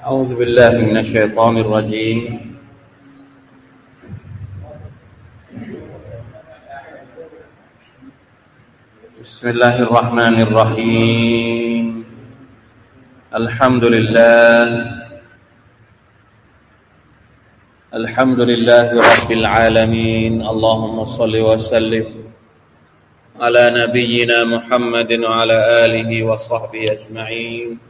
أعوذ بالله من الشيطان الرجيم. بسم الله الرحمن الرحيم. الحمد لله. الحمد لله رب العالمين. اللهم صل وسلم على نبينا محمد وعلى آله وصحبه أجمعين.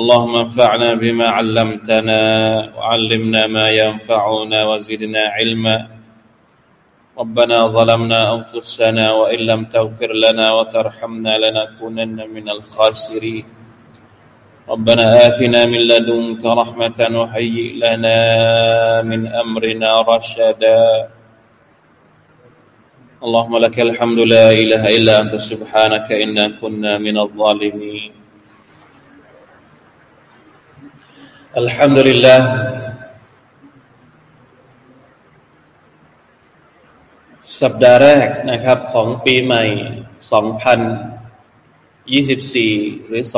اللهم انفعنا بما علمتنا وعلمنا ما ينفعنا وزدنا علما. ربنا ظلمنا أنفسنا وإن لم تغفر لنا وترحمنا لنكونن من الخاسرين. ربنا آتنا من لدنك رحمة وهيئ لنا من أمرنا رشدا. اللهم لك الحمد لا إله إلا أنت سبحانك إنا كنا من الظالمين. อัลฮัมดุลิลลาห์สัปดาห์แรกนะครับ ของปีใหม่ 2024 หรือ 2567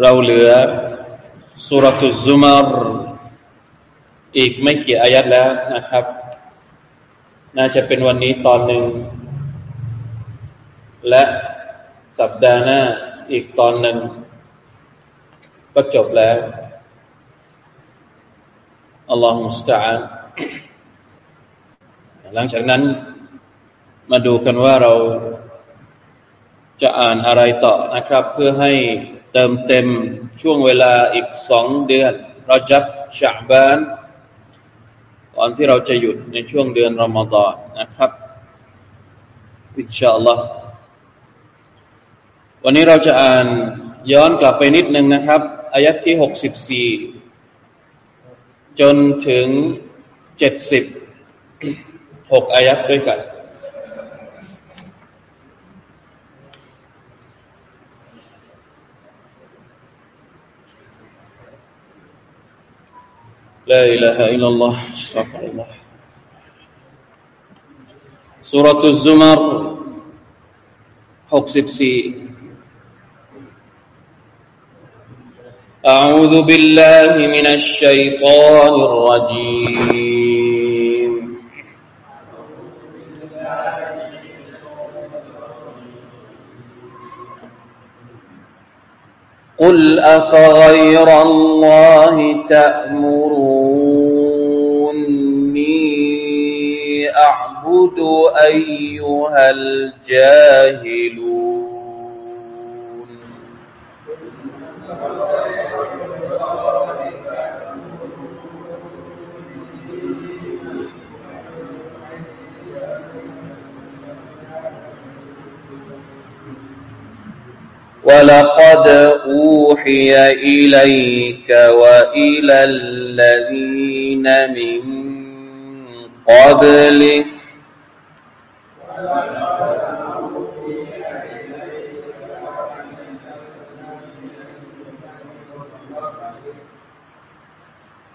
เราเหลือสุรตุซุมารอีกไม่กี่อายัดแล้วนะครับ น่าจะเป็นวันนี้ตอนหนึ่ง และสัปดาห์หน้าอีกตอนหนึ่ง ก็จบแล้วอัลลอฮฺมุสตาอันหลังจากนั้น มาดูกันว่าเราจะอ่านอะไรต่อนะครับ เพื่อให้เติมเต็มช่วงเวลาอีกสองเดือนเราจับชาบานก่อนที่เราจะหยุดในช่วงเดือนรอมฎอนนะครับ อินชาอัลลอฮ์ วันนี้เราจะอ่านย้อนกลับไปนิดนึงนะครับอายัดที่หกสิบสี่จนถึงเจ็ดสิบหกอายัดด้วยกัน لا إله إلا الله استغفر الله سورة الزمر 64 أعوذ بالله من الشيطان الرجيم. قل أفغير الله تأمروني أعبد أيها الجاهلون ولقد أوحي إليك وإلى الذين من قبلك.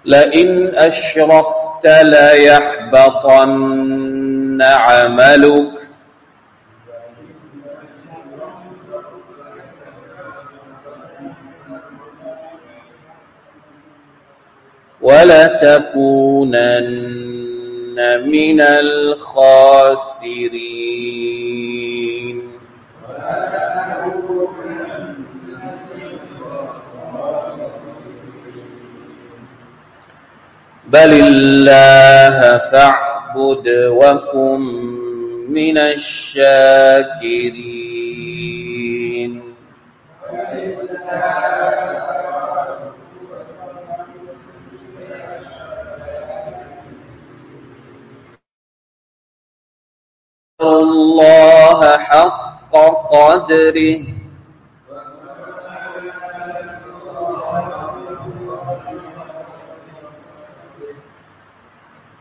لئن أشركت ليحبطن عملك. ولتكونن من الخاسرين. بل الله فاعبد وكن من الشاكرين. الله حق قدره.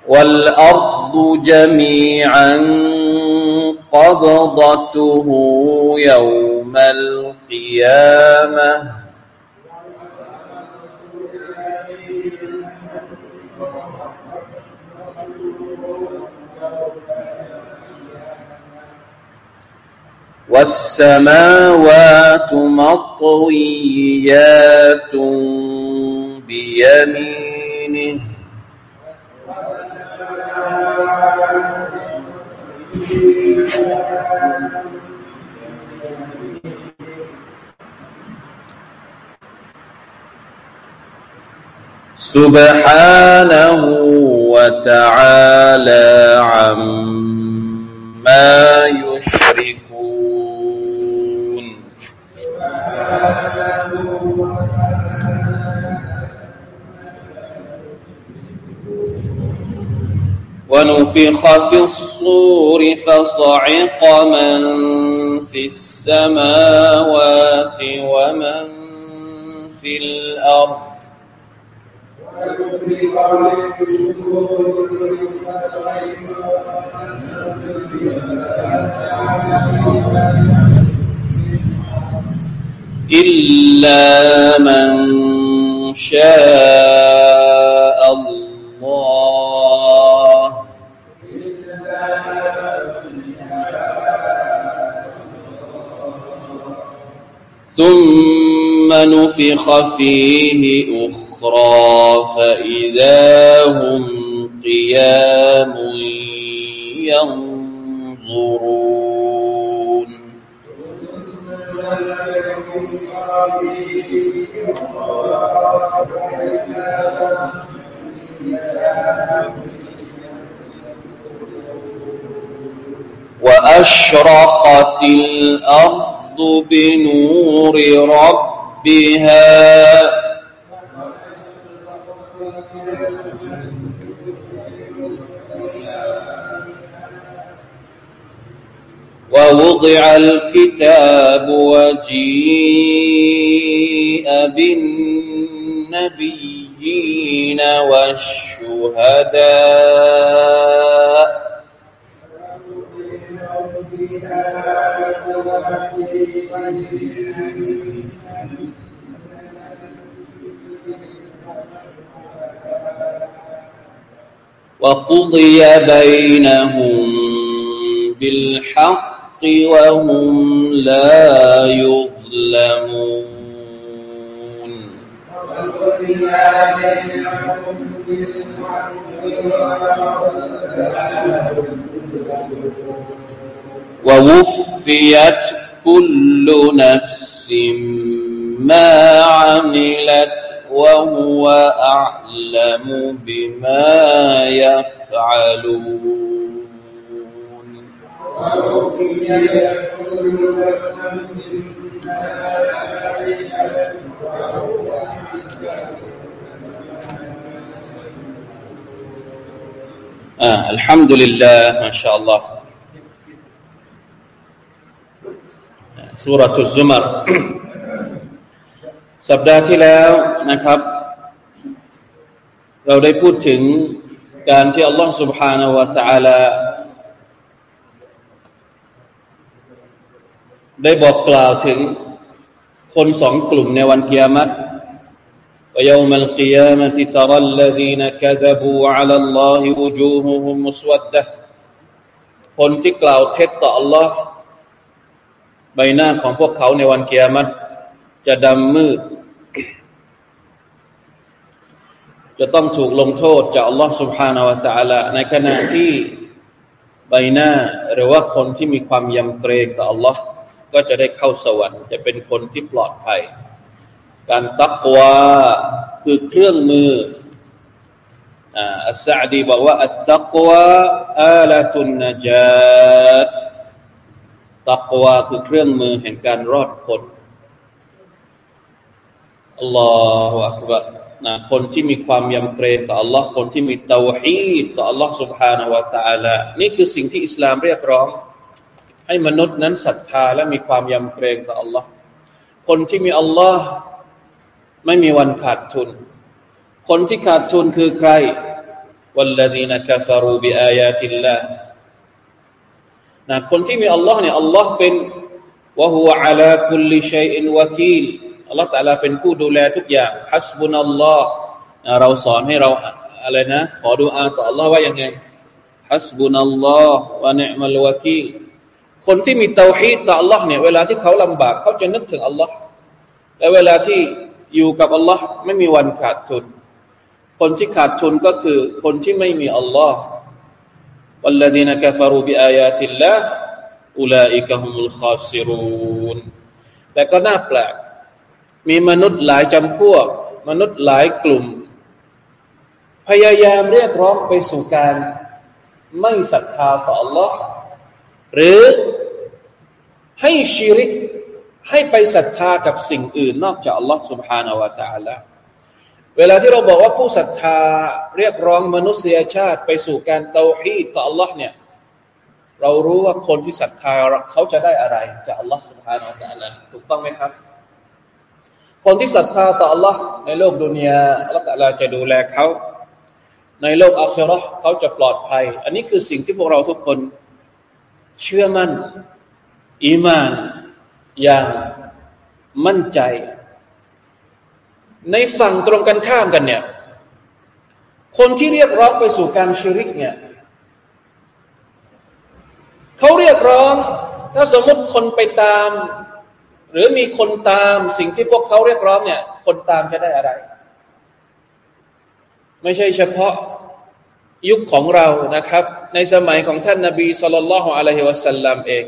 والأرض جميعا قبضته يوم القيامة. والسماوات مطويات بيمينه. سبحانه وتعالى عما يشركون. ونفخ في الصور فصعق من في السماوات ومن في الأرض. إلا من شاء الله ثم نفخ فيه أخرى فإذا هم قيام ينظرون وأشرقت الأرض بنور ربها ووضع الكتاب وجيء بالنبيين والشهداء. وقضي بينهم بالحق وهم لا يظلمون. ووفيت كل نفس ما عملت وهو أعلم بما يفعلون. آه الحمد لله ما شاء الله سورة الزمر สัปดาห์ที่แล้วนะครับ เราได้พูดถึงการที่อัลลอฮฺ سبحانه และ تعالى ได้บอกกล่าวถึงคนสองกลุ่มในวันกิยามัต ويوم القيامة ترى الذين كذبوا على الله وجوههم مسودة คนที่กล่าวเท็จต่อ Allah ใบหน้าของพวกเขาในวันกิยามัตจะดำมืด จะต้องถูกลงโทษจาก Allah سبحانه และ تعالى ในขณะที่ใบหน้าหรือว่าคนที่มีความยำเกรงต่อ Allah ก็จะได้เข้าสวรรค์จะเป็นคนที่ปลอดภัย การตักวาคือเครื่องมืออัสซาดีบอกว่าอัตตักวาอาลตุนนจาตตักวาคือเครื่องมือแห่งการรอดพ้นอัลลอฮฺอักบะนะคนที่มีความยำเกรงต่อ Allah คนที่มีเตาฮีดต่อ Allah سبحانه และ تعالى นี่คือสิ่งที่อิสลามเรียกร้อง ให้มนุษย์นั้นศรัทธาและมีความยำเกรงต่อ Allah คนที่มี Allah ไม่มีวันขาดทุน คนที่ขาดทุนคือใคร والذين كفروا بآيات الله นะคนที่มีอัลลอฮ์เนี่ยอัลลอฮ์เป็นวะฮุวะอัลาคุลิชัยอินวะกีลอัลลอฮ์ตะลาเป็นผู้ดูแลทุกอย่างฮัสบุนัลลอฮ์เราสอนให้เราอะไรนะขอดูอาต่ออัลลอฮ์ว่ายังไงฮัสบุนัลลอฮ์วะเนมัลวะกีล คนที่มีเตาฮีดต่อ Allah เนี่ยเวลาที่เขาลำบากเขาจะนึกถึง Allah และเวลาที่อยู่กับ Allah ไม่มีวันขาดทุน คนที่ขาดทุนก็คือคนที่ไม่มี Allah วัลลดีนกัฟรูบิอายาติลลาอุลาอิกะฮุมุลคาซิรูนแต่ก็น่าแปลก มีมนุษย์หลายจำพวก มนุษย์หลายกลุ่ม พยายามเรียกร้องไปสู่การไม่ศรัทธาต่อ Allah หรือให้ชีริกให้ไปศรัทธากับสิ่งอื่น นอกจาก Allah سبحانه และ تعالى เวลาที่เราบอกว่าผู้ศรัทธาเรียกร้องมนุษยชาติไปสู่การเตาฮีดต่อ Allah เนี่ยเรารู้ว่าคนที่ศรัทธาเขาจะได้อะไรจาก Allah سبحانه และ تعالى ถูกต้องไหมครับ คนที่ศรัทธาต่อ Allah ในโลกดุนยา Allah ตะลาจะดูแลเขาในโลกอาคราเขาจะปลอดภัย อันนี้คือสิ่งที่พวกเราทุกคน เชื่อมั่นอีมานอย่างมั่นใจ ในฝั่งตรงกันข้ามกันเนี่ย คนที่เรียกร้องไปสู่การชิริกเนี่ยเขาเรียกร้อง ถ้าสมมติคนไปตาม หรือมีคนตามสิ่งที่พวกเขาเรียกร้องเนี่ย คนตามจะได้อะไร ไม่ใช่เฉพาะยุคของเรานะครับ ในสมัยของท่านนาบีสุลต่านละฮ์อะลัยฮิวะสัลลัมเอง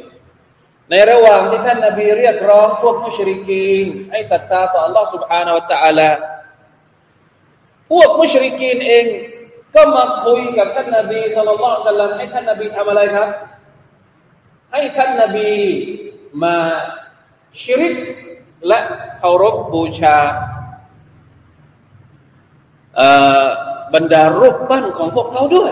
ในระหว่างที่ท่านนาบีเรียกร้องพวกมุชริกีนให้ศรัทธาต่อ Allah سبحانه และ تعالى พวกมุชริกีนเอง ก็มาคุยกับท่านนาบีสุลต่านสัลลัมให้ท่านนาบีทำอะไรครับ ให้ท่านนาบีมาชิริกและเคารพบูชาบรรดารูปปั้นของพวกเขาด้วย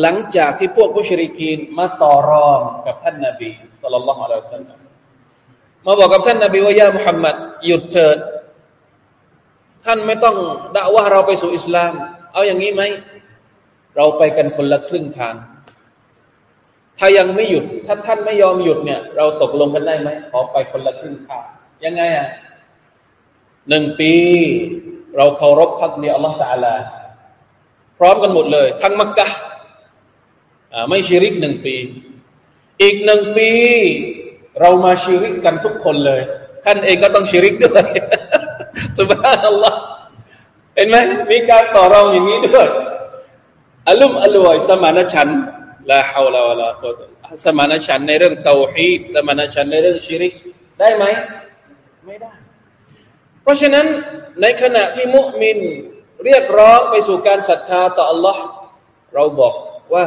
หลังจากที่พวกผู้ชริกีนมาต่อรองกับท่านนาบีสุลต่านละฮ์อะลัยฮิสัลลัมมาบอกกับท่านนาบีว่ายามุฮัมมัดหยุดเถิด ท่านไม่ต้องด่าว่าเราไปสู่อิสลาม เอาอย่างนี้ไหม เราไปกันคนละครึ่งทาง ถ้ายังไม่หยุด ถ้าท่านไม่ยอมหยุดเนี่ย เราตกลงกันได้ไหมขอไปคนละครึ่งทาง ยังไงอะหนึ่งปี เราเคารพพักเดียอัลลอฮฺตะอาลา พร้อมกันหมดเลย ทั้งมักกะ ไม่ชิริกหนึ่งปี อีกหนึ่งปี เรามาชิริกกันทุกคนเลย ท่านเองก็ต้องชิริกด้วยสุบฮานัลลอฮ์เห็นไหมมีการต่อรองอย่างนี้ด้วยอัลุมอัลวยสมานฉันลาฮาวลาวะลาโตสมานฉันในเรื่องเตาฮีดสมานฉันในเรื่องชิริก ได้ไหม ไม่ได้ เพราะฉะนั้นในขณะที่มุมินเรียกร้องไปสู่การศรัทธาต่อ Allah เราบอกว่า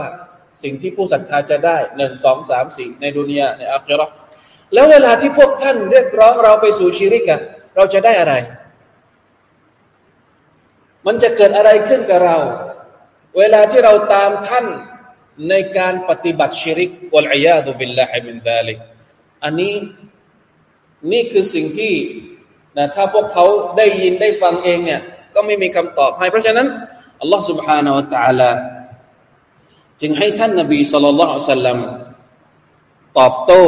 สิ่งที่ผู้ศรัทธาจะได้หนึ่งสองสามสี่ในดุนยาในอัคราแล้วเวลาที่พวกท่านเรียกร้องเราไปสู่ชีริกะเราจะได้อะไร มันจะเกิดอะไรขึ้นกับเรา เวลาที่เราตามท่านในการปฏิบัติชีริกวลอยาดุบิลลาฮิมินดาลิกอันนี้นี่คือสิ่งที่นะถ้าพวกเขาได้ยินได้ฟังเองเนี่ยก็ไม่มีคำตอบให้เพราะฉะนั้นอัลลอฮฺ سبحانه และ تعالى จึงให้ท่านนบีสุลต่านสัลลัมตอบโต้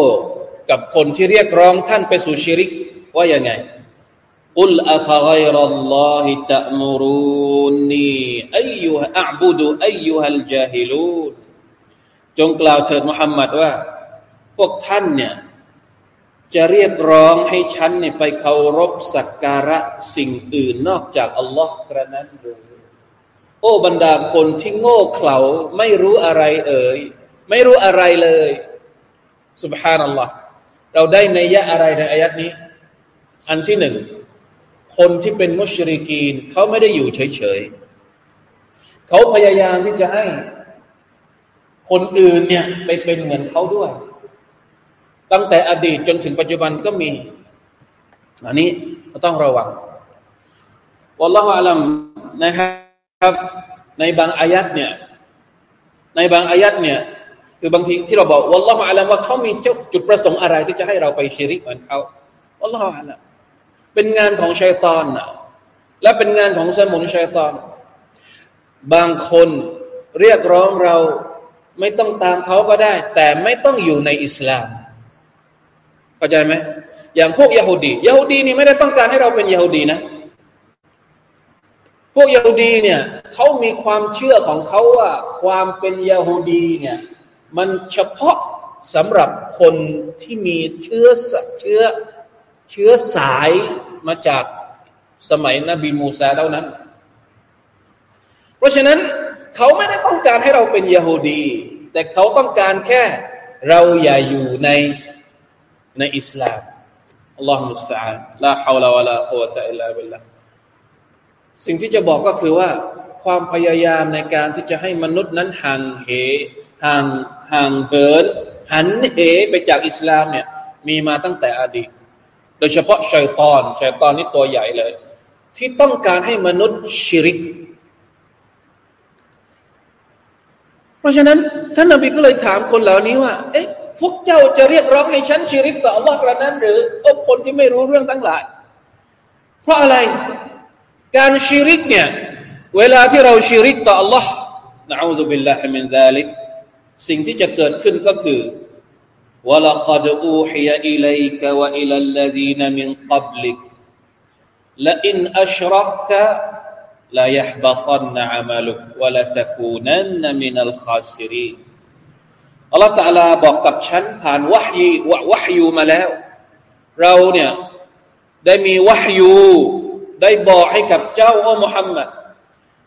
กับคนที่เรียกร้องท่านไปสู่ชิริก ว่ายังไงอุลอาฟะไกรอัลลอฮิตะมรุนีอายุฮะอับุดุอายุฮัลจาฮิลูนจงกล่าวเถิดมุฮัมมัดว่า พวกท่านเนี่ยจะเรียกร้องให้ฉันเนี่ยไปเคารพสักการะสิ่งอื่นนอกจากอัลลอฮ์กระนั้นหรือ โอ้บรรดาคนที่โง่เขลาไม่รู้อะไรเอ่ย ไม่รู้อะไรเลยสุบฮานัลลอฮ์เราได้ในยะอะไรในอายัดนี้ อันที่หนึ่ง คนที่เป็นมุชริกีน เขาไม่ได้อยู่เฉยเขาพยายามที่จะให้ คนอื่นเนี่ยไปเป็นเหมือนเขาด้วย ตั้งแต่อดีตจนถึงปัจจุบันก็มี อันนี้ก็ต้องระวังวัลลอฮฺอัลัมนะครับ ครับ ในบางอายัดเนี่ยในบางอายัดเนี่ยคือบางทีที่เราบอกวัลลอฮฺอัลัมว่าเขามีจุดประสงค์อะไรที่จะให้เราไปชิริกเหมือนเขาวัลลอฮฺอัลัมเป็นงานของชัยตอนนะและเป็นงานของสมุนชัยตอน บางคนเรียกร้องเราไม่ต้องตามเขาก็ได้ แต่ไม่ต้องอยู่ในอิสลามเข้าใจไหมอย่างพวกยาฮูดียาฮูดีนี่ไม่ได้ต้องการให้เราเป็นยาฮูดีนะ พวกยาฮูดีเนี่ยเขามีความเชื่อของเขาว่าความเป็นยาฮูดีเนี่ยมันเฉพาะสำหรับคนที่มีเชื้อเชื้อเชื้อสายมาจากสมัยนบีมูซาเท่านั้น เพราะฉะนั้นเขาไม่ได้ต้องการให้เราเป็นยาฮูดี แต่เขาต้องการแค่เราอย่าอยู่ในในอิสลามอัลลอฮฺมุสตาอัลาฮาวลาวะลาโอตะอิลลาบิลละ สิ่งที่จะบอกก็คือว่า ความพยายามในการที่จะให้มนุษย์นั้นห่างเหห่างห่างเหินหันเหไปจากอิสลามเนี่ย มีมาตั้งแต่อดีต โดยเฉพาะชัยตอนชัยตอนนี่ตัวใหญ่เลย ที่ต้องการให้มนุษย์ชิริก เพราะฉะนั้นท่านนบีก็เลยถามคนเหล่านี้ว่า เอ๊ะพวกเจ้าจะเรียกร้องให้ฉันชิริกต่อ Allah กระนั้น หรืออคนที่ไม่รู้เรื่องทั้งหลาย เพราะอะไร การชิริกเนี่ย เวลาที่เราชิริกต่อ Allah นะอูซุบิลลาฮิมินซาลิกสิ่งที่จะเกิดขึ้นก็คือ ولقد أوحي إليك وإلى الذين من قبلك لئن أشركت لا يحبطن عملك ولتكونن من الخاسرين อัลลอฮฺตาลาบอกกับฉันผ่านวะฮยีวะฮยูมาแล้ว เราเนี่ยได้มีวะฮยู ได้บอกให้กับเจ้าอัลมุฮัมมัด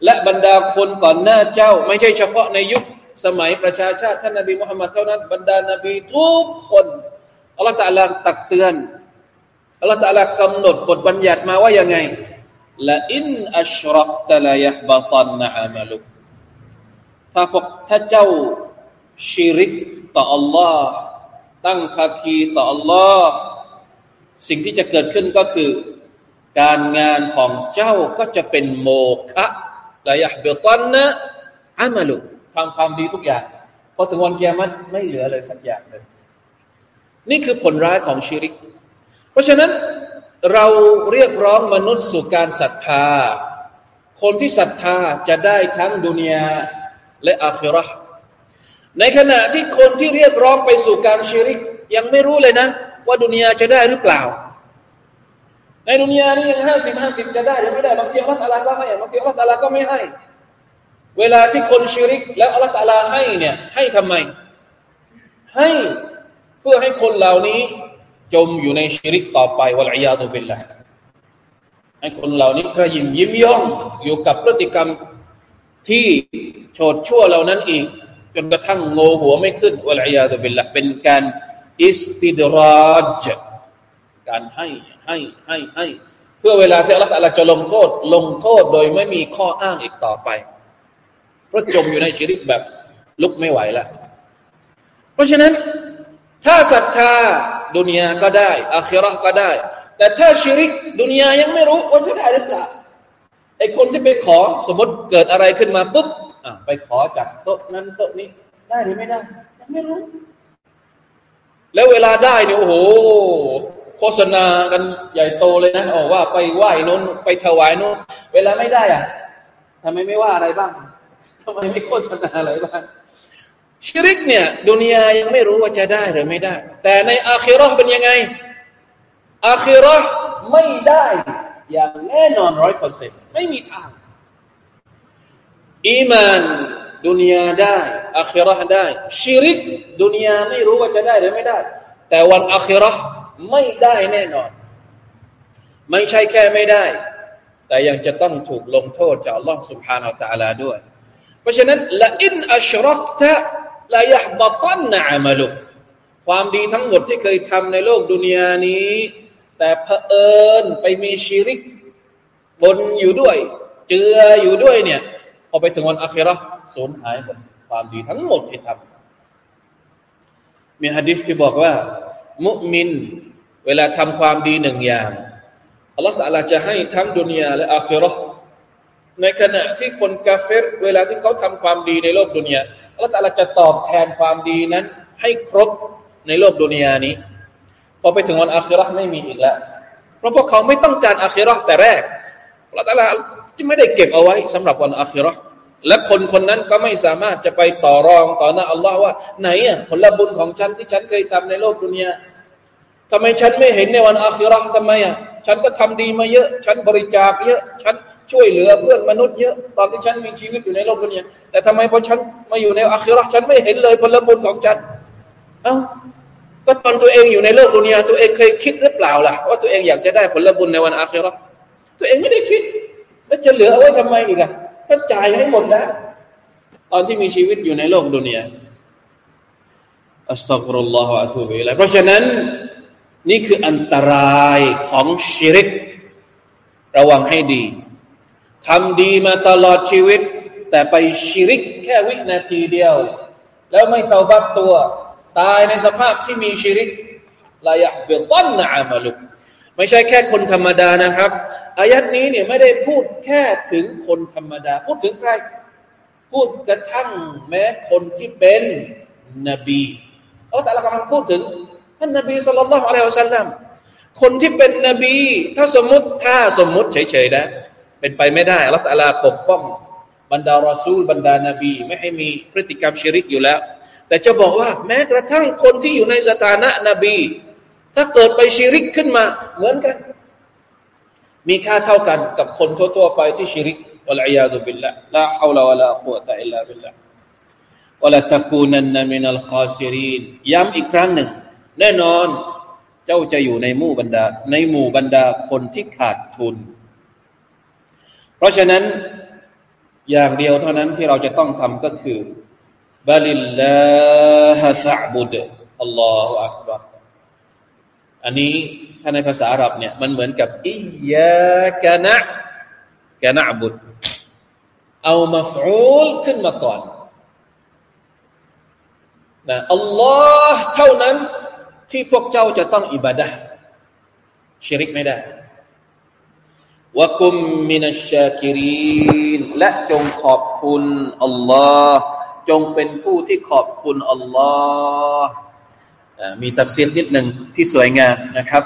และบรรดาคนก่อนหน้าเจ้า ไม่ใช่เฉพาะในยุคสมัยประชาชาติท่านนบีมุฮัมมัดเท่านั้นบรรดานบีทุกคนอัลลอฮฺตาลาตักเตือนอัลลอฮฺตาลากำหนดบทบัญญัติมาว่ายังไงละอินอัชรักตะลายะบะตันนะอามัลุถ้าพวกถ้าเจ้าชิริกต่อ Allah ตั้งภาคีต่อ Allah สิ่งที่จะเกิดขึ้นก็คือ การงานของเจ้าก็จะเป็นโมฆะลายะเบตันนะอามาลุทำความดีทุกอย่างพอถึงวันเกียรติไม่เหลือเลยสักอย่างเลยนี่คือผลร้ายของชิริก เพราะฉะนั้นเราเรียกร้องมนุษย์สู่การศรัทธา คนที่ศรัทธาจะได้ทั้งดุนยาและอาคิรอในขณะที่คนที่เรียกร้องไปสู่การชิริก ยังไม่รู้เลยนะ ว่าดุนยาจะได้หรือเปล่า ในดุนยานี่ยังห้าสิบห้าสิบจะได้หรือไม่ได้บางทีอัลลอฮฺตะลาก็ให้บางทีอัลลอฮฺตะลาก็ไม่ให้ เวลาที่คนชิริก แล้วอัลลอฮฺตะลาให้เนี่ยให้ทำไม ให้เพื่อให้คนเหล่านี้ จมอยู่ในชิริกต่อไปวะลัยยาตุบิลละให้คนเหล่านี้กระยิมยิ้มย่องอยู่กับพฤติกรรมที่โฉดชั่วเหล่านั้นอีกจนกระทั่งโงหัวไม่ขึ้นวะลัยยาตุบิลละเป็นการอิสติดราจการให้ ให้ให้ให้เพื่อเวลาที่อัลลอฮฺจะลงโทษ ลงโทษโดยไม่มีข้ออ้างอีกต่อไป เพราะจมอยู่ในชีริกแบบลุกไม่ไหวแล้วเพราะฉะนั้น ถ้าศรัทธาดุนยาก็ได้อาคิรอก็ได้ แต่ถ้าชีริกดุนยายังไม่รู้ว่าจะได้หรือเปล่าไอคนที่ไปขอสมมติเกิดอะไรขึ้นมาปุ๊บไปขอจากโต๊ะนั้นโต๊ะนี้ ได้หรือไม่ได้ยังไม่รู้ แล้วเวลาได้เนี่ยโอ้โห โฆษณากันใหญ่โตเลยนะอว่าไปไหว้นนไปถวายนนเวลาไม่ได้อะทำไมไม่ว่าอะไรบ้างทำไมไม่โฆษณาอะไรบ้างชิริกเนี่ยดุนยายังไม่รู้ว่าจะได้หรือไม่ได้ แต่ในอาคิรอเป็นยังไง อาคิรอไม่ได้อย่างแน่นอนร้อยเปอร์เซ็นต์ไม่มีทางอีมานดุนยาได้อาคิรอได้ชิริกดุนยาไม่รู้ว่าจะได้หรือไม่ได้ แต่วันอาคิรอ ไม่ได้แน่นอน ไม่ใช่แค่ไม่ได้ แต่ยังจะต้องถูกลงโทษจากอัลลอฮฺสุบฮานาอัลตะลาด้วย เพราะฉะนั้นละอินอัชรักตะลายับัตันนะมาลุความดีทั้งหมดที่เคยทำในโลกดุนยานี้ แต่เผอิญไปมีชีริก บนอยู่ด้วย เจืออยู่ด้วยเนี่ยพอไปถึงวันอัคิรอสูญหายหมดความดีทั้งหมดที่ทำมีฮะดิษที่บอกว่า มุมิน เวลาทำความดีหนึ่งอย่างอัลลอฮฺตะลาจะให้ทั้งดุนยาและอาคิรอในขณะที่คนกาเฟรเวลาที่เขาทำความดีในโลกดุนยาอัลลอฮฺตะลาจะตอบแทนความดีนั้น ให้ครบในโลกดุนยานี้พอไปถึงวันอาคิรอไม่มีอีกแล้ว เพราะพวกเขาไม่ต้องการอาคิรอแต่แรกอัลลอฮฺตะลาที่ไม่ได้เก็บเอาไว้สำหรับวันอาคิรอและคนคนนั้นก็ไม่สามารถจะไปต่อรองต่อหน้าอัลลอฮ์ว่าไหนอะผลบุญของฉันที่ฉันเคยทำในโลกดุนยา ทำไมฉันไม่เห็นในวันอาคิรอทำไมอะฉันก็ทำดีมาเยอะ ฉันบริจาคเยอะ ฉันช่วยเหลือเพื่อนมนุษย์เยอะ ตอนที่ฉันมีชีวิตอยู่ในโลกนยาแต่ทำไมพอฉันมาอยู่ในอาคิรอฉันไม่เห็นเลยผลบุญของฉัน เอ้า ก็ตอนตัวเองอยู่ในโลกนยาตัวเองเคยคิดหรือเปล่าล่ะว่าตัวเองอยากจะได้ผลบุญในวันอาคิรอตัวเองไม่ได้คิด แล้วจะเหลือเอาไว้ทำไมอีกอะก็จ่ายให้หมดแล้ว ตอนที่มีชีวิตอยู่ในโลกดุนยาอัสตัฆรุลลอฮฺอะตูบิลัยเพราะฉะนั้น นี่คืออันตรายของชิริก ระวังให้ดีทำดีมาตลอดชีวิต แต่ไปชิริกแค่วินาทีเดียว แล้วไม่เตาบัตตัว ตายในสภาพที่มีชิริกลายะเบิต้นนะอามาลุกไม่ใช่แค่คนธรรมดานะครับ อายัดนี้เนี่ยไม่ได้พูดแค่ถึงคนธรรมดา พูดถึงใคร พูดกระทั่งแม้คนที่เป็นนบีเราแต่ละกำลังพูดถึง ท่านนบีสุลต่านละอะลัยฮิวสัลลัมคนที่เป็นนบี ถ้าสมมติถ้าสมมติเฉยๆนะเป็นไปไม่ได้อัลลอฮฺตะลาปกป้อง บรรดารอซูลบรรดานบี ไม่ให้มีพฤติกรรมชิริกอยู่แล้ว แต่จะบอกว่าแม้กระทั่งคนที่อยู่ในสถานะนบี ถ้าเกิดไปชิริกขึ้นมา เหมือนกัน มีค่าเท่ากันกับคนทั่วๆไปที่ชิริกวะลัยาดุบิลละลาฮาวลาวะลากุวตะอิลลาบิลละวะลาตะกูนันนมินัลคาซิรีนย้ำอีกครั้งหนึ่ง แน่นอนเจ้าจะอยู่ในหมู่บรรดา ในหมู่บรรดาคนที่ขาดทุน เพราะฉะนั้นอย่างเดียวเท่านั้นที่เราจะต้องทำก็คือบาลิลลาฮะซะบุดอัลลอฮฺอักบารอันนี้ถ้าในภาษาอาหรับเนี่ยมันเหมือนกับอิยากะนะإياك نعبد เอา مفعولขึ้นมาก่อนนะอัลลอฮ์เท่านั้น ที่พวกเจ้าจะต้องอิบาดะชิริกไม่ได้وكن من الشاكرينและจงขอบคุณอัลลอฮ์จงเป็นผู้ที่ขอบคุณอัลลอฮ์มีตัฟซีรนิดหนึ่งที่สวยงามนะครับ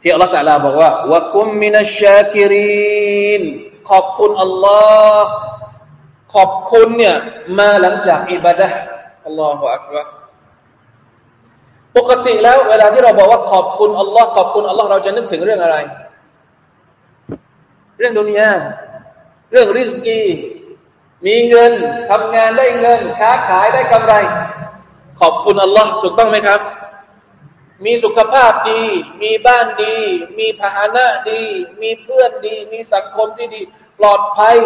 ที่อัลลอฮฺตะลาบอกว่าวะคุมมินัชชาคิรีนขอบคุณอัลลอฮ์ขอบคุณเนี่ยมาหลังจากอิบาดะอัลลอฮฺอักบาร ปกติแล้วเวลาที่เราบอกว่าขอบคุณอัลลอฮ์ขอบคุณอัลลอฮ์เราจะนึกถึงเรื่องอะไร เรื่องดุนยาเรื่องริสกี มีเงินทำงานได้เงิน ค้าขายได้กำไร ขอบคุณอัลลอฮ์ถูกต้องไหมครับ มีสุขภาพดี มีบ้านดี มีพาหนะดี มีเพื่อนดี มีสังคมที่ดี ปลอดภัย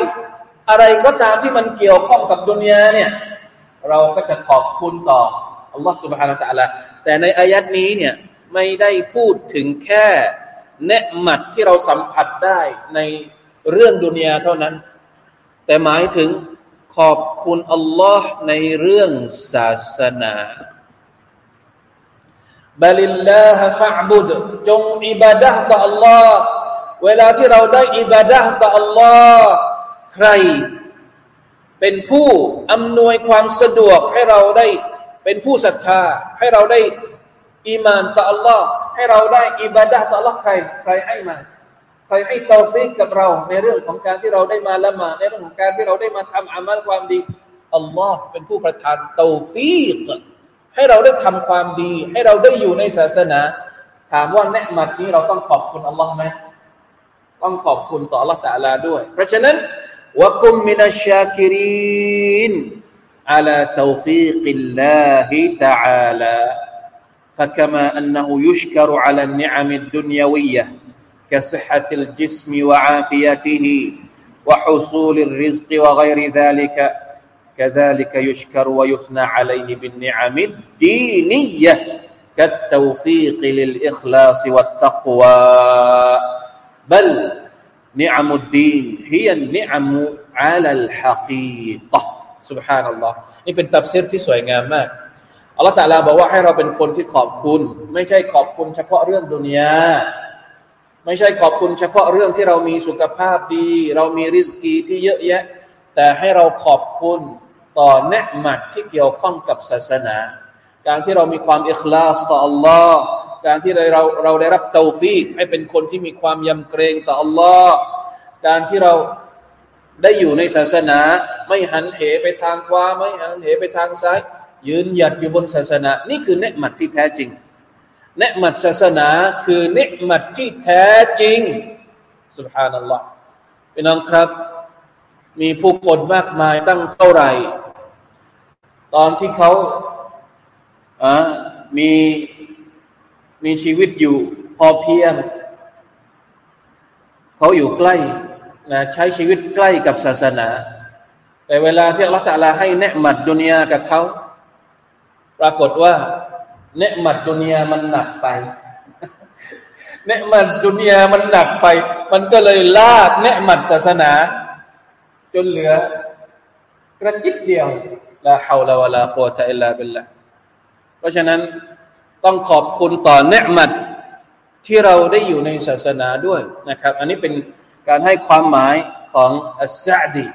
อะไรก็ตามที่มันเกี่ยวข้องกับดุนยาเนี่ย เราก็จะขอบคุณต่ออัลลอฮ์ سبحانه และ تعالى แต่ในอายัดนี้เนี่ยไม่ได้พูดถึงแค่เนืหมัดที่เราสัมผัสได้ในเรื่องดุนยาเท่านั้น แต่หมายถึงขอบคุณอัลลอฮ์ในเรื่องศาสนาบาลิลลาฮฟะบุดจงอิบาดะต่ออัลลอฮ์เวลาที่เราได้อิบาดะต่ออัลลอฮ์ใคร เป็นผู้อำนวยความสะดวกให้เราได้ เป็นผู้ศรัทธาให้เราได้อีมานต่อ Allah ให้เราได้อิบาดะต่อ Allah ใคร ใครให้มาใครให้เตาฟิกกับเราในเรื่องของการที่เราได้มาละหมาดในเรื่องของการที่เราได้มาทำอามัลความดีอัลลอฮ์เป็นผู้ประทานเตาฟิกให้เราได้ทำความดี ให้เราได้อยู่ในศาสนา ถามว่าเนียะมัตนี้เราต้องขอบคุณอัลลอฮ์ไหมต้องขอบคุณต่อ Allah ตะลาด้วย เพราะฉะนั้นوكن من الشاكرين على توفيق الله تعالى فكما أنه يشكر على النعم الدنيوية كصحة الجسم وعافيته وحصول الرزق وغير ذلك كذلك يشكر ويثنى عليه بالنعم الدينية كالتوفيق للإخلاص والتقوى. بل نعم الدين هي النعم على الحقيقة. สุบฮานัลลอฮ์นี่เป็นตับเซตที่สวยงามมากอัลลอฮฺตะลาบอกว่าให้เราเป็นคนที่ขอบคุณ ไม่ใช่ขอบคุณเฉพาะเรื่องดุนยาไม่ใช่ขอบคุณเฉพาะเรื่องที่เรามีสุขภาพดี เรามีริสกีที่เยอะแยะ แต่ให้เราขอบคุณต่อแนืมัดที่เกี่ยวข้องกับศาสนา การที่เรามีความอิคลาสต่ออัลลอฮ์การที่เราเราได้รับเตาฟีกให้เป็นคนที่มีความยำเกรงต่ออัลลอฮ์การที่เรา ได้อยู่ในศาสนา ไม่หันเหไปทางขวาไม่หันเหไปทางซ้าย ยืนหยัดอยู่บนศาสนา นี่คือเนืหมัดที่แท้จริงเนืหมัดศาสนาคือเนืหมัดที่แท้จริงสุบฮานัลลอฮ์พี่น้องครับ มีผู้คนมากมายตั้งเท่าไหร่ ตอนที่เขาอ่ามีมีชีวิตอยู่พอเพียง เขาอยู่ใกล้ นะใช้ชีวิตใกล้กับศาสนา แต่เวลาที่อัลลอฮฺตะลาให้เนืหมัดดุนยากับเขา ปรากฏว่าเนืหมัดดุนยามันหนักไปเนืหมัดดุนยามันหนักไป มันก็เลยลากเนืหมัดศาสนา จนเหลือกระจิตเดียวลาฮาวลาวะลาโกตะอิลลาบิลละเพราะฉะนั้นต้องขอบคุณต่อเนืหมัดที่เราได้อยู่ในศาสนาด้วยนะครับ อันนี้เป็น การให้ความหมายของอัสซาดี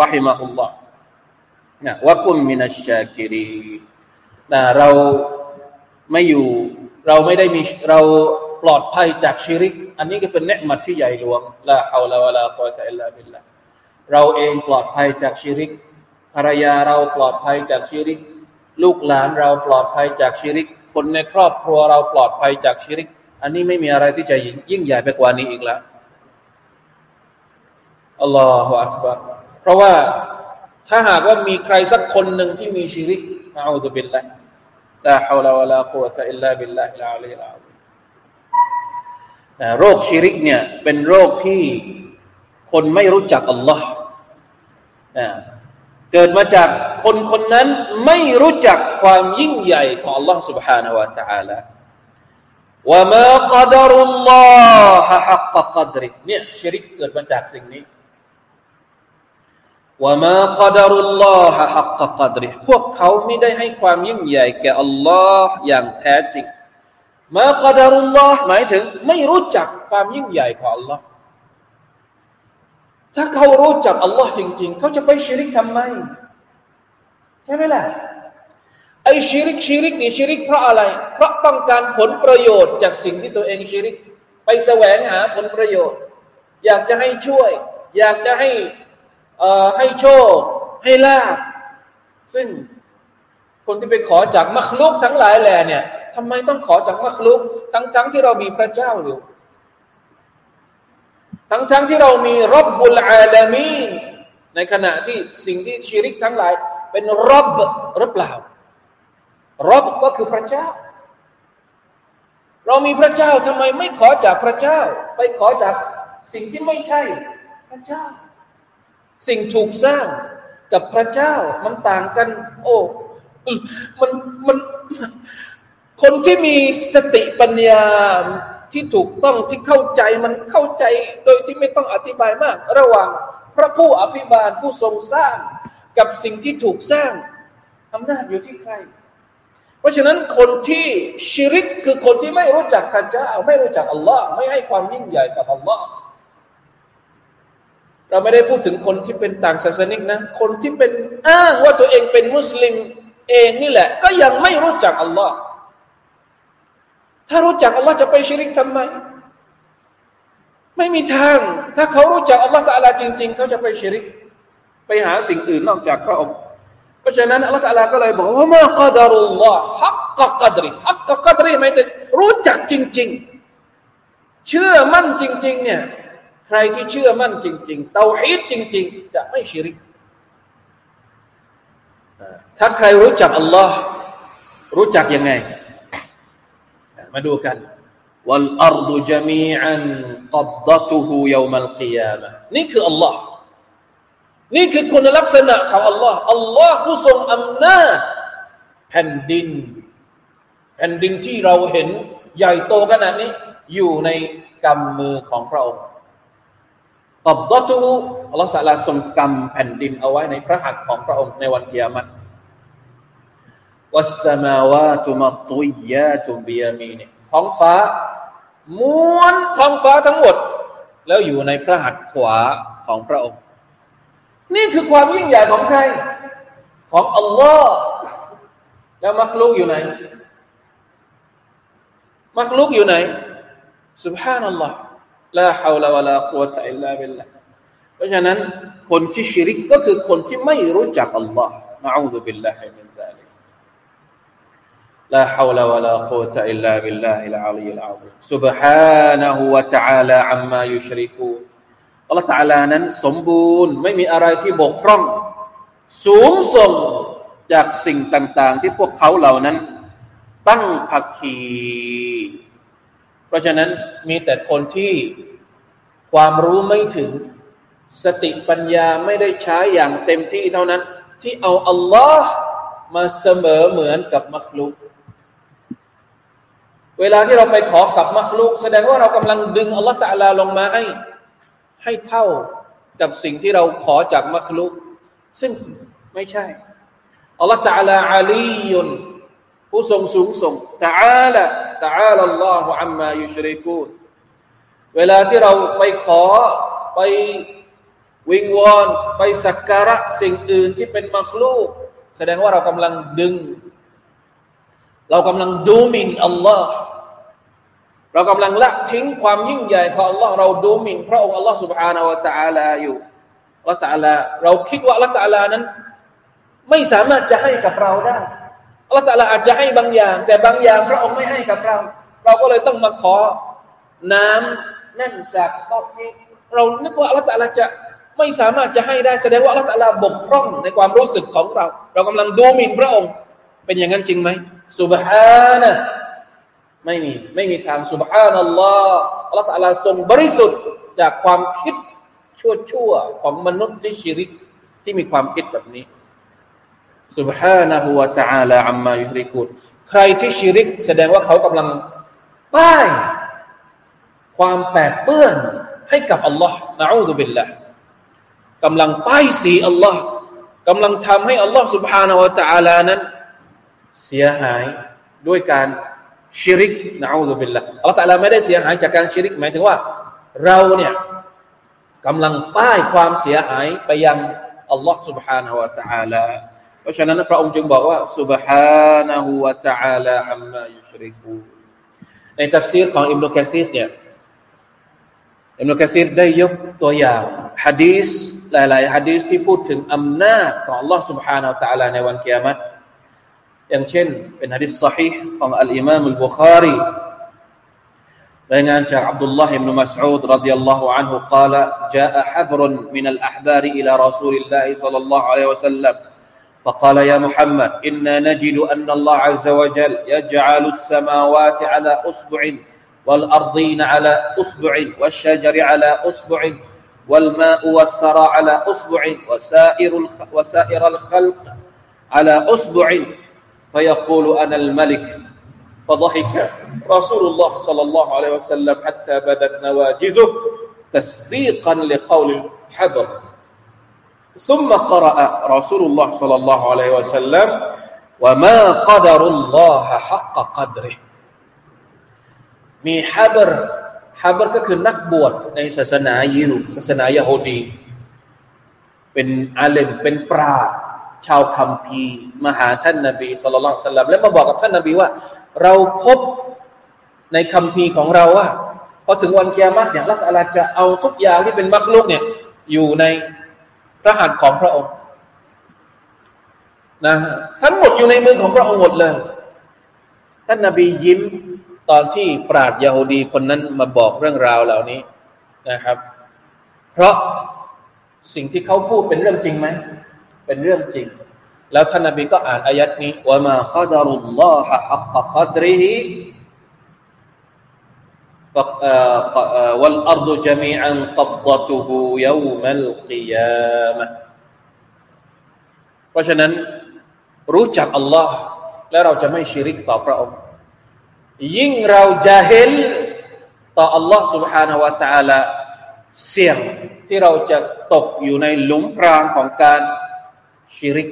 รหิมะฮุลลอฮ์นะว่ากุมมินัชชาคิรีนะเราไม่อยู่เราไม่ได้มีเราปลอดภัยจากชิริก อันนี้ก็เป็นเนืมัดที่ใหญ่หลวงละฮาวลาวะลากุตะอิลลาบิลละเราเองปลอดภัยจากชิริก ภรรยาเราปลอดภัยจากชิริก ลูกหลานเราปลอดภัยจากชิริก คนในครอบครัวเราปลอดภัยจากชิริก อันนี้ไม่มีอะไรที่จะยิ่งใหญ่ไปกว่านี้อีกแล้ว อัลลอฮฺอักบารเพราะว่าถ้าหากว่ามีใครสักคนหนึ่งที่มีชีริกมาอูซุบิลละลาฮาวลาวะลากุวะตะอิลลาบิลลาฮิลาลีลาโรคชีริกเนี่ยเป็นโรคที่คนไม่รู้จักอัลลอฮ์เกิดมาจากคนคนนั้นไม่รู้จักความยิ่งใหญ่ของอัลลอฮ์ سبحانه และ تعالى ว่ามากัดรุลลอฮะฮักกะกัดริเนี่ยชีริกเกิดมาจากสิ่งนี้ ว่ามากัดรุลลอฮะฮักกะกัดริพวกเขาไม่ได้ให้ความยิ่งใหญ่แก่อัลลอฮ์อย่างแท้จริงมากัดรุลลอฮ์หมายถึง ไม่รู้จักความยิ่งใหญ่ของอัลลอฮ์ถ้าเขารู้จักอัลลอฮ์จริง ๆ เขาจะไปชิริกทำไมใช่ไหมล่ะไอชิริกชิริกนี่ชิริกเพราะอะไร เพราะต้องการผลประโยชน์จากสิ่งที่ตัวเองชิริก ไปแสวงหาผลประโยชน์ อยากจะให้ช่วย อยากจะให้ ให้โชค ให้ลาบซึ่งคนที่ไปขอจากมัคลุกทั้งหลายแหล่เนี่ยทำไมต้องขอจากมัคลุก ทั้งทั้งที่เรามีพระเจ้าอยู่ ทั้งทั้งที่เรามีรบบุลอาลามีนในขณะที่สิ่งที่ชีริกทั้งหลาย เป็นรบหรือเปล่ารบก็คือพระเจ้า เรามีพระเจ้าทำไมไม่ขอจากพระเจ้า ไปขอจากสิ่งที่ไม่ใช่พระเจ้า สิ่งถูกสร้างกับพระเจ้ามันต่างกัน โอ้มันมันคนที่มีสติปัญญาที่ถูกต้องที่เข้าใจมันเข้าใจโดยที่ไม่ต้องอธิบายมาก ระหว่างพระผู้อภิบาลผู้ทรงสร้าง กับสิ่งที่ถูกสร้างอำนาจอยู่ที่ใคร เพราะฉะนั้นคนที่ชิริกคือคนที่ไม่รู้จักพระเจ้าไม่รู้จักอัลลอฮ์ไม่ให้ความยิ่งใหญ่กับอัลลอฮ์ เราไม่ได้พูดถึงคนที่เป็นต่างศาสนิกนะ คนที่เป็นอ้างว่าตัวเองเป็นมุสลิมเองนี่แหละ ก็ยังไม่รู้จักอัลลอฮ์ถ้ารู้จักอัลลอฮ์จะไปชิริกทำไม ไม่มีทาง ถ้าเขารู้จักอัลลอฮ์ตะลาจริง ๆ เขาจะไปชิริก ไปหาสิ่งอื่นนอกจากพระองค์เพราะฉะนั้นอัลลอฮ์ตะลาก็เลยบอกว่ามากัดรุลลอฮ์ฮักกะกดริฮักกะกดริหมายถึงรู้จักจริง ๆ เชื่อมั่นจริง ๆ เนี่ย ใครที่เชื่อมั่นจริง ๆ เตาฮีดจริง ๆ จะไม่ชิริก ถ้าใครรู้จักอัลลอฮ์รู้จักยังไง มาดูกันวัลอัรดุจมีอันกับดะตุฮูยามัลกิยามะนี่คืออัลลอฮ์นี่คือคุณลักษณะของอัลลอฮ์อัลลอฮ์ผู้ทรงอำนาจแผ่นดิน แผ่นดินที่เราเห็นใหญ่โตขนาดนี้ อยู่ในกำมือของพระองค์ ตอบดอตูอัลลอฮฺสัลาทรงกำแผ่นดินเอาไว้ในพระหัตถ์ของพระองค์ในวันเกียรติวัสมาวาตุมัตุยะตุบียมีเนี่ยท้องฟ้าม้วนท้องฟ้าทั้งหมด แล้วอยู่ในพระหัตถ์ขวาของพระองค์ นี่คือความยิ่งใหญ่ของใคร ของอัลลอฮ์แล้วมักลุกอยู่ไหน มักลุกอยู่ไหนสุบฮานัลลอฮ์ ลาฮาวลาวะลากัวตะอิลลาบิลละเพราะฉะนั้นคนที่ชิริกก็คือคนที่ไม่รู้จักอัลลอฮ์นะอูซุบิลลาฮิมินซาลิกลาฮาวลาวะลากัวตะอิลลาบิลลาฮิลอาลีลอาซีม سبحانه และ تعالى อัมมายุชริกูอัลลอฮ์ تعالى นั้นสมบูรณ์ไม่มีอะไรที่บกพร่อง สูงส่งจากสิ่งต่าง ๆ ที่พวกเขาเหล่านั้น ตั้งพักที เพราะฉะนั้นมีแต่คนที่ความรู้ไม่ถึงสติปัญญาไม่ได้ใช้อย่างเต็มที่เท่านั้น ที่เอาอัลลอฮ์มาเสมอเหมือนกับมักลุก เวลาที่เราไปขอกับมักลุก แสดงว่าเรากำลังดึงอัลลอฮ์ตะลาลงมาให้ ให้เท่ากับสิ่งที่เราขอจากมักลุก ซึ่งไม่ใช่อัลลอฮ์ตะลาอาลียุนผู้ทรงสูงส่งตะอาละ ตะอาลลอฮุอัมมายุชริกูนเวลาที่เราไปขอไปวิงวอนไปสักการะสิ่งอื่นที่เป็นมักลูกแสดงว่าเรากำลังดึง เรากำลังดูหมิ่นอัลลอฮ์เรากำลังละทิ้งความยิ่งใหญ่ของอัลลอฮ์เราดูหมิ่นพระองค์อัลลอฮ์ سبحانه และ تعالى อยู่อัลลอฮ์ تعالى เราคิดว่าอัลลอฮ์ تعالى นั้น ไม่สามารถจะให้กับเราได้ อัลลอฮฺตะลาอาจจะให้บางอย่าง แต่บางอย่างพระองค์ไม่ให้กับเรา เราก็เลยต้องมาขอน้ำนั่นจากตอกนี้เรานึกว่าอัลลอฮฺตะลาจะไม่สามารถจะให้ได้แสดงว่าอัลลอฮฺตะลาบกพร่องในความรู้สึกของเรา เรากำลังดูหมิ่นพระองค์ เป็นอย่างนั้นจริงไหมสุบฮานะไม่มีไม่มีทางสุบฮานัลลอฮฺอัลลอฮฺตะลาทรงบริสุทธิ์จากความคิดชั่วๆของมนุษย์ที่ชิริกที่มีความคิดแบบนี้ สุบฮานะฮุวาตาลาอัมมายุริกูดใครที่ชิริก แสดงว่าเขากำลังป้ายความแปดเปื้อนให้กับอัลลอฮ์นะอูดุบิลละกำลังป้ายสีอัลลอฮ์กำลังทำให้อัลลอฮ์สุบฮานาวะตะอาลานั้น เสียหายด้วยการชิริกนะอูดุบิลละอัลลอฮ์ตะอาลาไม่ได้เสียหายจากการชิริกหมายถึงว่า เราเนี่ยกำลังป้ายความเสียหายไปยังอัลลอฮ์ سبحانه และ تعالى เพราะฉะนั้นพระองค์จึงบอกว่า سبحانه และ تعالى อัมมายุชริกูในตัฟซีรของอิบนุกะซีรเนี่ยอิบนุกะซีรได้ยกตัวอย่างฮะดีสหลายๆฮะดีสที่พูดถึงอำนาจของ Allah سبحانه และ تعالى ในวันกิยามัตอย่างเช่นเป็นฮะดีส صحيح ของอัลอิมามอัลบุคารีรายงานจาก عبد الله بن مسعود رضي الله عنه قال جاء حبر من الأحبار إلى رسول الله صلى الله عليه وسلم فقال يا محمد إنا نجد أن الله عز وجل يجعل السماوات على أصبع والأرضين على أصبع والشجر على أصبع والماء والثرى على أصبع وسائر وسائر الخلق على أصبع. فيقول أنا الملك. فضحك رسول الله صلى الله عليه وسلم حتى بدت نواجزه تصديقا لقول الحبر ثم قرأ رسول الله صلى الله عليه وسلم وما قدر الله حق قدره มีฮับรฮับรก็คือนักบวชในศาสนายิวศาสนายาฮูดี เป็นอาเลมเป็นปราชชาวคัมภีร์มาหาท่านนาบีสุลต่านสัลลัมและมาบอกกับท่านนาบีว่า เราพบในคัมภีร์ของเราว่าพอถึงวันเกียรติเนี่ยลักอาลาจะเอาทุกอย่างที่เป็นมักลุกเนี่ยอยู่ใน พระหัตถ์ของพระองค์นะทั้งหมดอยู่ในมือของพระองค์หมดเลย ท่านนาบียิ้มตอนที่ปราดยาฮูดีคนนั้นมาบอกเรื่องราวเหล่านี้นะครับ เพราะสิ่งที่เขาพูดเป็นเรื่องจริงไหม เป็นเรื่องจริง แล้วท่านนาบีก็อ่านอายัดนี้ว่ามากัดรุลลอฮะฮักกะกัดริฮิ والأرض جميعا قبضته يوم القيامة เพราะฉะนั้นรู้จักอัลลอฮ์และเราจะไม่ชิริกต่อพระองค์ ยิ่งเราจะเห็นต่ออัลลอฮ์ سبحانه และ تعالى เสี่ยง ที่เราจะตกอยู่ในหลุมพรางของการชิริก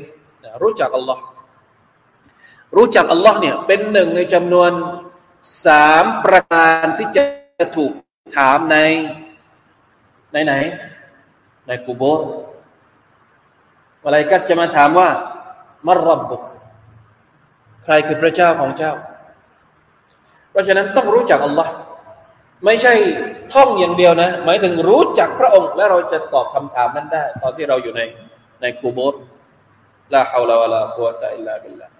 รู้จักอัลลอฮ์รู้จักอัลลอฮ์เนี่ยเป็นหนึ่งในจำนวน สามประการที่จะถูกถามใน ในไหน ในกูโบรอะไรก็จะมาถามว่า มารับบุก ใครคือพระเจ้าของเจ้า เพราะฉะนั้นต้องรู้จักอัลลอฮ์ไม่ใช่ท่องอย่างเดียวนะ หมายถึงรู้จักพระองค์ และเราจะตอบคำถามนั้นได้ ตอนที่เราอยู่ในในกูโบรลาฮาวลาวะลากุวะตะอิลลาบิลลา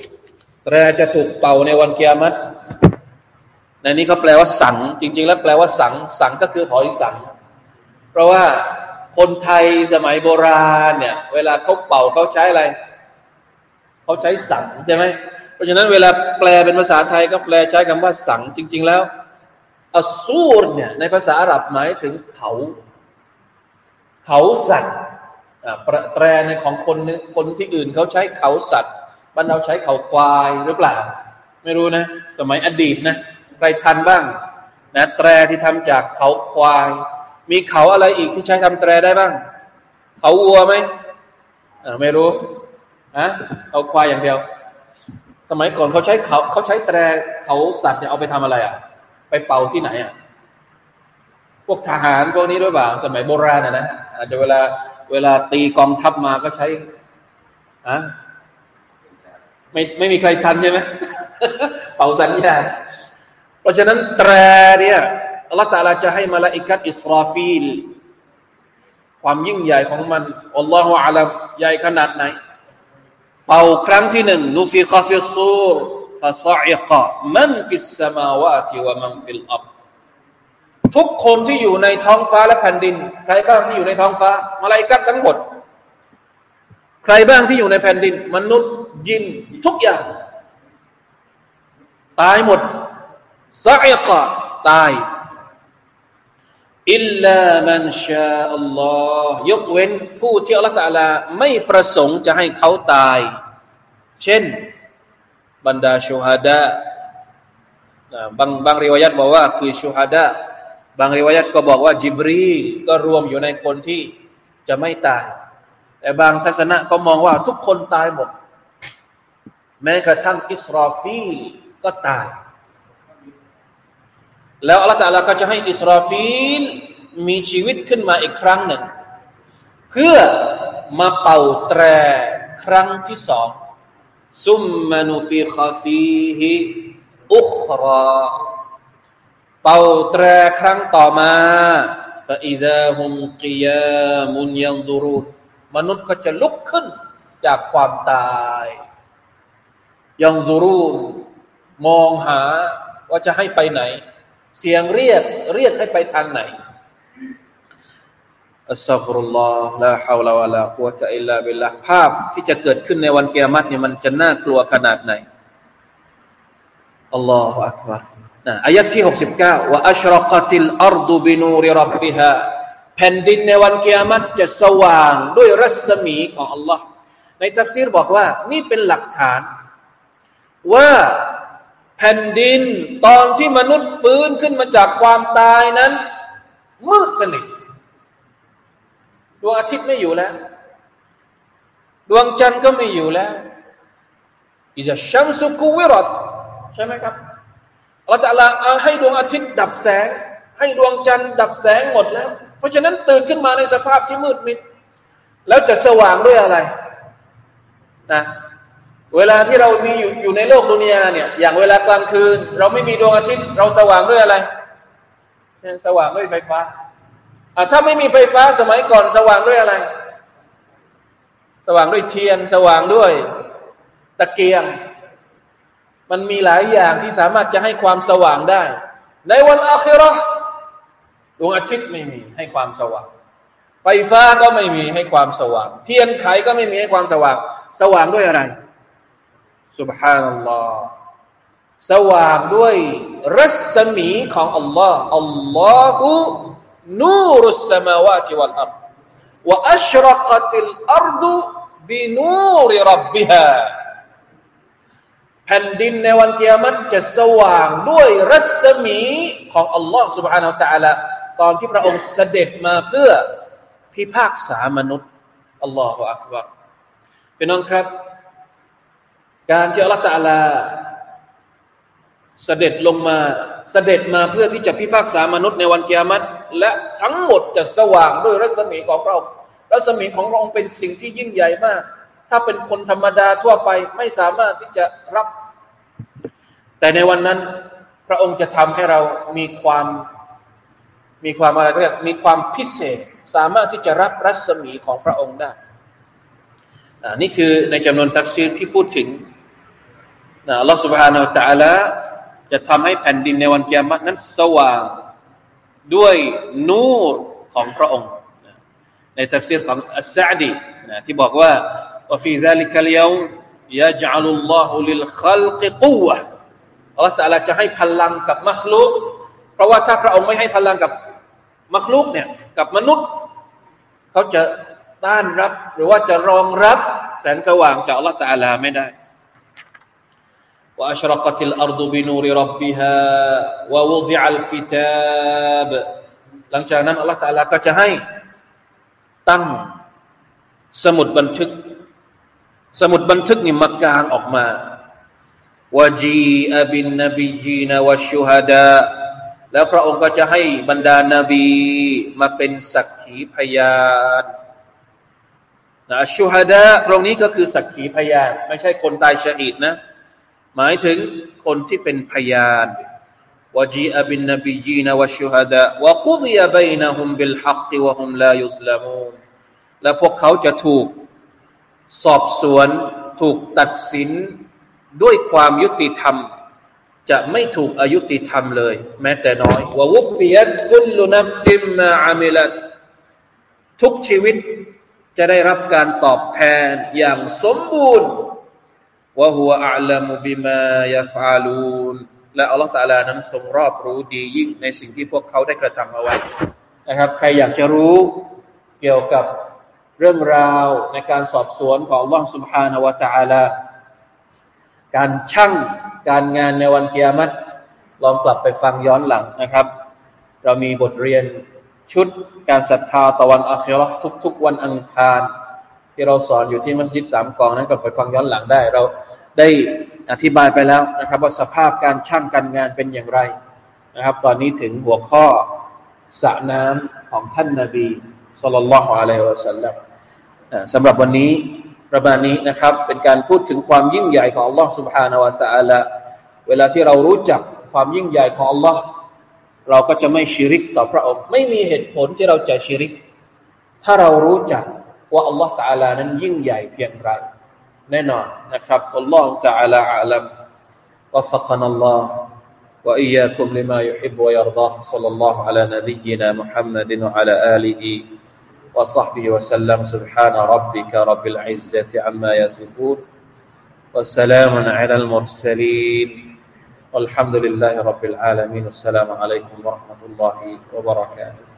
แตรจะถูกเป่าในวันเกิยามัตในนี้เขาแปลว่าสัง จริง ๆ แล้วแปลว่าสัง สังก็คือหอยสัง เพราะว่าคนไทยสมัยโบราณเนี่ย เวลาเขาเป่าเขาใช้อะไรเขาใช้สังใช่ไหมเพราะฉะนั้นเวลาแปลเป็นภาษาไทยก็แปลใช้คำว่าสัง จริง ๆ แล้วอสูรเนี่ยในภาษาอาหรับหมายถึงเผาเผาสัตว์แปลในของคนคนที่อื่นเขาใช้เขาสัตว์ บ้านเราใช้เขาควายหรือเปล่า ไม่รู้นะ สมัยอดีตนะใครทันบ้างนะแตรที่ทำจากเขาควาย มีเขาอะไรอีกที่ใช้ทำแตรได้บ้าง เขาวัวไหมไม่รู้อะเอาควายอย่างเดียว สมัยก่อนเขาใช้เขาเขาใช้แตรเขาสัตว์เนี่ยเอาไปทำอะไรอะ ไปเป่าที่ไหนอะพวกทหารพวกนี้ด้วยเป่าสมัยโบราณนะนะอาจจะเวลาเวลาตีกองทัพมาก็ใช้อะ ไม่ไม่มีใครทันใช่ไหมเป่าสัญญาณเพราะฉะนั้นแตรเนี่ยอัลลอฮฺตาลาจะให้มาลาอิกัดอิสราฟีล ความยิ่งใหญ่ของมันالله أعلمใหญ่ขนาดไหน เป่าครั้งที่หนึ่งنفخ في الصور فصعق من في السماوات ومن في الأرضทุกคนที่อยู่ในท้องฟ้าและแผ่นดิน ใครบ้างที่อยู่ในท้องฟ้ามาลาอิกัดทั้งหมด ใครบ้างที่อยู่ในแผ่นดิน มนุษย์ ยิน ทุกอย่าง ตายหมดصعقตายإلا من شاء اللهยกเว้นผู้ที่อัลลอฮฺตาลาไม่ประสงค์จะให้เขาตาย เช่น บรรดาชูฮัดะบางบางริวายัตบอกว่า คือชูฮัดะบางริวายัตก็บอกว่าจิบรีก็รวมอยู่ในคนที่จะไม่ตาย แต่บางทัศนะก็มองว่าทุกคนตายหมด แม้กระทั่งอิสราฟีก็ตาย แล้วอัลลอฮฺตาลาก็จะให้อิสราฟีลมีชีวิตขึ้นมาอีกครั้งหนึ่ง เพื่อมาเป่าแตรครั้งที่สองซุมมานุฟิคาฟีฮิอุคราเป่าแตรครั้งต่อมาฟาอิดาฮุมกิยามุนยังดูรูมนุษย์ก็จะลุกขึ้นจากความตาย ยังซูรูนมองหาว่าจะให้ไปไหน เสียงเรียกเรียกให้ไปทางไหนأستغفر الله لا حول ولا قوة إلا باللهภาพที่จะเกิดขึ้นในวันกิยามัตเนี่ยมันจะน่ากลัวขนาดไหนالله أكبرนะอายะที่หกสิบเก้าوأشرقت الأرض بنور ربهاแผ่นดินในวันกิยามัตจะสว่างด้วยรัศมีของอัลลอฮ์ในตัฟซีรบอกว่า นี่เป็นหลักฐาน ว่าแผ่นดินตอนที่มนุษย์ฟื้นขึ้นมาจากความตายนั้นมืดสนิทดวงอาทิตย์ไม่อยู่แล้ว ดวงจันทร์ก็ไม่อยู่แล้วอิจะชัมสุกุวิรตใช่ไหมครับเราจะละให้ดวงอาทิตย์ดับแสง ให้ดวงจันทร์ดับแสงหมดแล้ว เพราะฉะนั้นตื่นขึ้นมาในสภาพที่มืดมิด แล้วจะสว่างด้วยอะไร นะ เวลาที่เรามีอยู่อยู่ในโลกดุนยาเนี่ย อย่างเวลากลางคืน เราไม่มีดวงอาทิตย์ เราสว่างด้วยอะไร สว่างด้วยไฟฟ้าอะถ้าไม่มีไฟฟ้าสมัยก่อนสว่างด้วยอะไร สว่างด้วยเทียน สว่างด้วยตะเกียง มันมีหลายอย่างที่สามารถจะให้ความสว่างได้ ในวันอาคิรอดวงอาทิตย์ไม่มีให้ความสว่าง ไฟฟ้าก็ไม่มีให้ความสว่าง เทียนไขก็ไม่มีให้ความสว่าง สว่างด้วยอะไร สุบฮานัลลอฮ์สว่างด้วยรัศมีของอัลลอฮ์อัลลอฮุนูรุสสมาวาติวัลอัรวะอัชรกติลอัรดุบินูริรับบิฮาแผ่นดินในวันกิยามัตจะสว่างด้วยรัศมีของอัลลอฮ์ سبحانه และ تعالى ตอนที่พระองค์เสด็จมาเพื่อพิพากษามนุษย์อัลลอฮฺอักบารพี่น้องครับ การที่อัลลอฮฺตาลา เสด็จลงมาเสด็จมาเพื่อที่จะพิพากษามนุษย์ในวันกิยามัตและทั้งหมดจะสว่างด้วยรัศมีของพระองค์รัศมีของพระองค์เป็นสิ่งที่ยิ่งใหญ่มาก ถ้าเป็นคนธรรมดาทั่วไปไม่สามารถที่จะรับ แต่ในวันนั้น พระองค์จะทำให้เรามีความ มีความอะไรก็เรียกมีความพิเศษ สามารถที่จะรับรัศมีของพระองค์ได้นี่คือในจำนวนตักซีที่พูดถึง อัลลอฮฺ سبحانه และ تعالى จะทำให้แผ่นดินในวันเกียรตินั้นสว่างด้วยนูรของพระองค์ในตักซีรของอัสซาดีที่บอกว่า وفي ذلك اليوم يجعل الله للخلق قوة อัลลอฮฺ تعالى จะให้พลังกับมัคลุกเพราะว่าถ้าพระองค์ไม่ให้พลังกับมักลุกเนี่ยกับมนุษย์ เขาจะต้านรับ หรือว่าจะรองรับแสงสว่างจากอัลลอฮฺตาลาไม่ได้ ว่าอัชรกติลอัรดุบินูริรับบิฮาว่าวุดิอัลกิตาบหลังจากนั้นอัลลอฮฺตาลาก็จะให้ตั้งสมุดบันทึก สมุดบันทึกนี่มากางออกมาวะจีอบินนบีจีนวชูฮดาแล้วพระองค์ก็จะให้บรรดานาบีมาเป็นสักขีพยานนะชูฮดะตรงนี้ก็คือสักขีพยาน ไม่ใช่คนตายชาอิดนะ หมายถึงคนที่เป็นพยานวจีอบินนบียีนวชูฮดะวกุฎยบยนะฮุมบิลฮักวะฮุมลายุสลามูนและพวกเขาจะถูกสอบสวนถูกตัดสินด้วยความยุติธรรม จะไม่ถูกอายุติธรรมเลย แม้แต่น้อยววุฟิยัตคุลุนัฟซิมมาอามิลัตทุกชีวิตจะได้รับการตอบแทนอย่างสมบูรณ์ วะฮุวอัลลัมุบิมายาฟาลูนและอัลลอฮฺตาลานั้นทรงรอบรู้ดียิ่งในสิ่งที่พวกเขาได้กระทำเอาไว้นะครับ ใครอยากจะรู้เกี่ยวกับเรื่องราวในการสอบสวนของอัลลอฮฺสุบฮานาวะตาลาการช่างการงานในวันเกียรติลองกลับไปฟังย้อนหลังนะครับ เรามีบทเรียนชุดการศรัทธาต่วันอัคราทุกๆวันอังคาร ที่เราสอนอยู่ที่มัสยิดสามกองนั้นก็ไปฟังย้อนหลังได้ เราได้อธิบายไปแล้วนะครับ ว่าสภาพการช่างการงานเป็นอย่างไรนะครับ ตอนนี้ถึงหัวข้อสระน้ำของท่านนาบีสุลต่านละฮ์อะลัยฮิวะสัลลัมสำหรับวันนี้ประมาณนี้นะครับเป็นการพูดถึงความยิ่งใหญ่ของ Allah سبحانه และ تعالى เวลาที่เรารู้จักความยิ่งใหญ่ของ Allah เราก็จะไม่ชิริกต่อพระองค์ไม่มีเหตุผลที่เราจะชิริก ถ้าเรารู้จัก ว่า Allah تعالى นั้นยิ่งใหญ่เพียงไรแน่นอนนะครับ Allah تعالى أعلم وفقنا الله وإياكم لما يحب ويرضاه صلى الله على نبينا محمد وعلى آله وصحبه وسلم سبحان ربك رب العزة عما يصفون والسلام على المرسلين والحمد لله رب العالمين والسلام عليكم ورحمة الله وبركاته